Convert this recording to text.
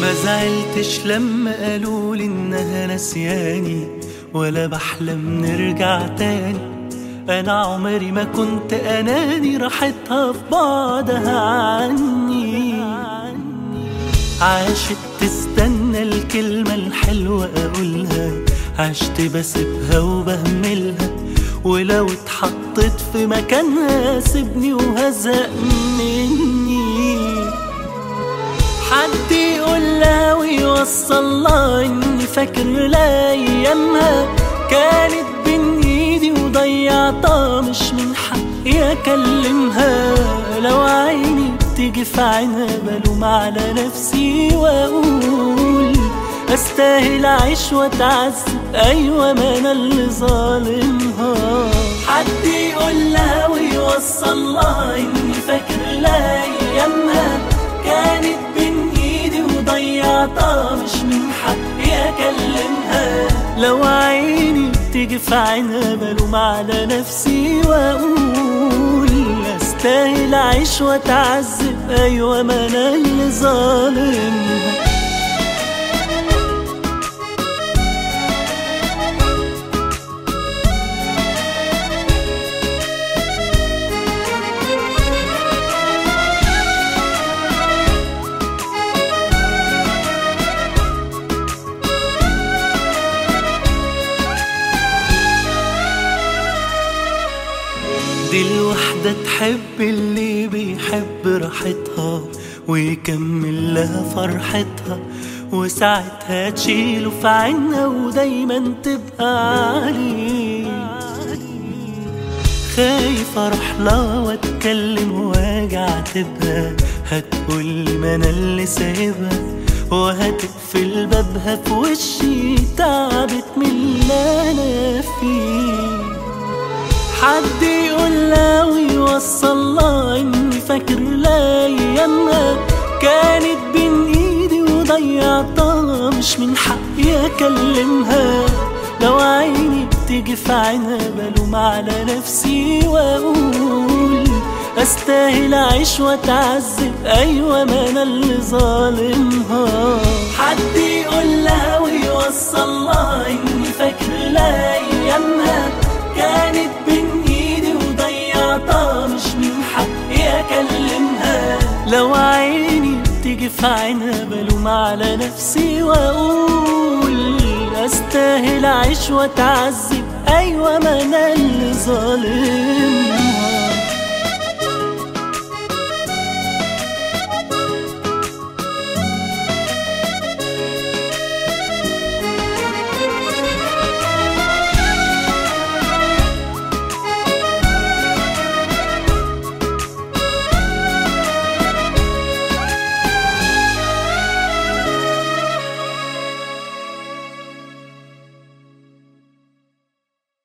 ما زعلتش لما قالوا لي إنها نسياني ولا بحلم نرجع تاني. أنا عمري ما كنت أناني راحتها في بعدها عني. عاشت تستنى الكلمة الحلوة أقولها عشت بسيبها وبهملها. ولو اتحطيت في مكانها سيبني وهزق مني. حد يقول لها ويوصل لها اني فاكر لها ايامها كانت بين إيدي وضيعتها مش من حقي أكلمها. لو عيني بتيجي في عينها بلوم على نفسي وأقول أستاهل أعيش وأتعذب. أيوه ما أنا اللي ظالمها. حد يقول لها ويوصل لها إني فاكر لها ايامها كانت مش من حقي اكلمها لو عيني بتيجي في عينها بلوم على نفسي وأقول أستاهل اعيش وأتعذب. أيوه ما أنا اللي ظالمها. دي الوحدة تحب اللي بيحب راحتها ويكمل لها فرحتها وساعتها تشيله في عينها ودايما تبقى عليه. خايف أروح لها وأتكلم وأجي اعاتبها هتقولي ما أنا اللي سايبها وهتقفل بابها في وشي تعبت من اللي أنا فيه. حد يقول لها ويوصل لها إني فاكر أيامها. كانت بين إيدي وضيعتها مش من حقي أكلمها. لو عيني بتيجي في عينها بلوم على نفسي وأقول أستاهل أعيش وأتعذب. أيوه ما أنا اللي ظالمها. حد يقول لها ويوصل لها إني فاكر لو عيني بتيجي في عينها بلوم على نفسي وأقول أستاهل أعيش وأتعذب. أيوه ما أنا اللي ظالمها